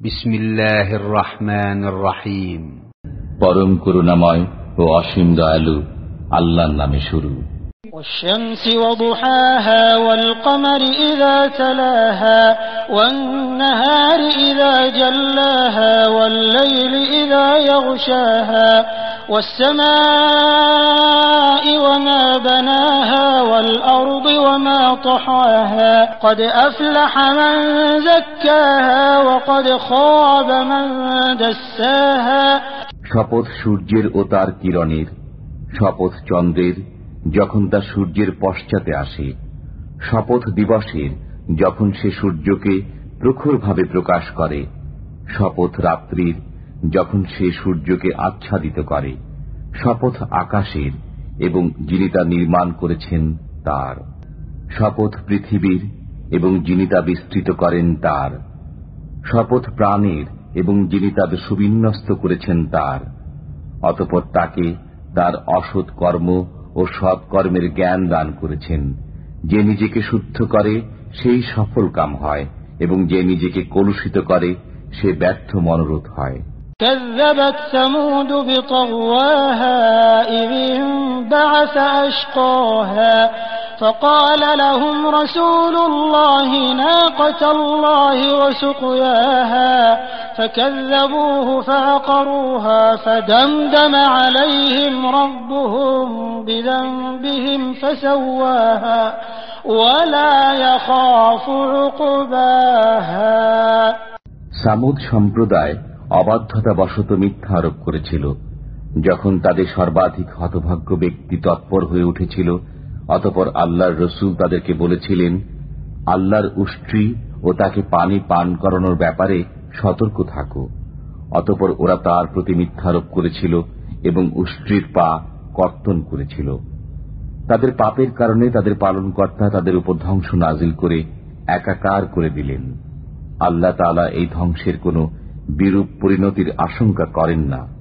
بسم الله الرحمن الرحيم পরম করুণাময় ও অসীম দয়ালু আল্লাহর নামে শুরু والشمس وضحاها والقمر إذا تلاها والنهار إذا جلاها والليل إذا يغشاها والسماء وما بناها والأرض وما طحاها قد أفلح من زكاها وقد خاب من دساها শপথ সূর্যের ও তার কিরণের শপথ চন্দ্রের যখন তা সূর্যের পশ্চাতে আসে শপথ দিবসের যখন সে সূর্যকে প্রখরভাবে প্রকাশ করে শপথ রাত্রির যখন সে সূর্যকে আচ্ছাদিত করে শপথ আকাশের এবং যিনি তা নির্মাণ করেছেন তার শপথ পৃথিবীর এবং যিনি তা বিস্তৃত করেন তার শপথ প্রাণের এবং যিনি তাদের সুবিন্যস্ত করেছেন তার অতপর তাকে তার অসৎ কর্ম ও সৎকর্মের জ্ঞান দান করেছেন যে নিজেকে শুদ্ধ করে সেই সফল কাম হয় এবং যে নিজেকে কলুষিত করে সে ব্যর্থ মনোরোধ হয় كذبت ثمود بطغواها إذ انبعث أشقاها فقال لهم رسول الله ناقة الله وسقياها فكذبوه فعقروها فدمدم عليهم ربهم بذنبهم فسواها ولا يخاف عقباها সামুদ সম্প্রদায় অবাধ্যতাবশত মিথ্যা আরোপ করেছিল যখন তাদের সর্বাধিক হতভাগ্য ব্যক্তি তৎপর হয়ে উঠেছিল অতপর আল্লাহর রসুল তাদেরকে বলেছিলেন, আল্লাহর উষ্ট্রি ও তাকে পানি পান করানোর ব্যাপারে সতর্ক থাকো। অতপর ওরা তার প্রতি মিথ্যারোপ করেছিল এবং উষ্ট্রির পা কর্তন করেছিল। তাদের পাপের কারণে তাদের পালনকর্তা তাদের উপর ধ্বংস নাজিল করে একাকার করে দিলেন। আল্লাহ তালা এই ধ্বংসের কোন বিরূপ পরিণতির আশঙ্কা করেন না।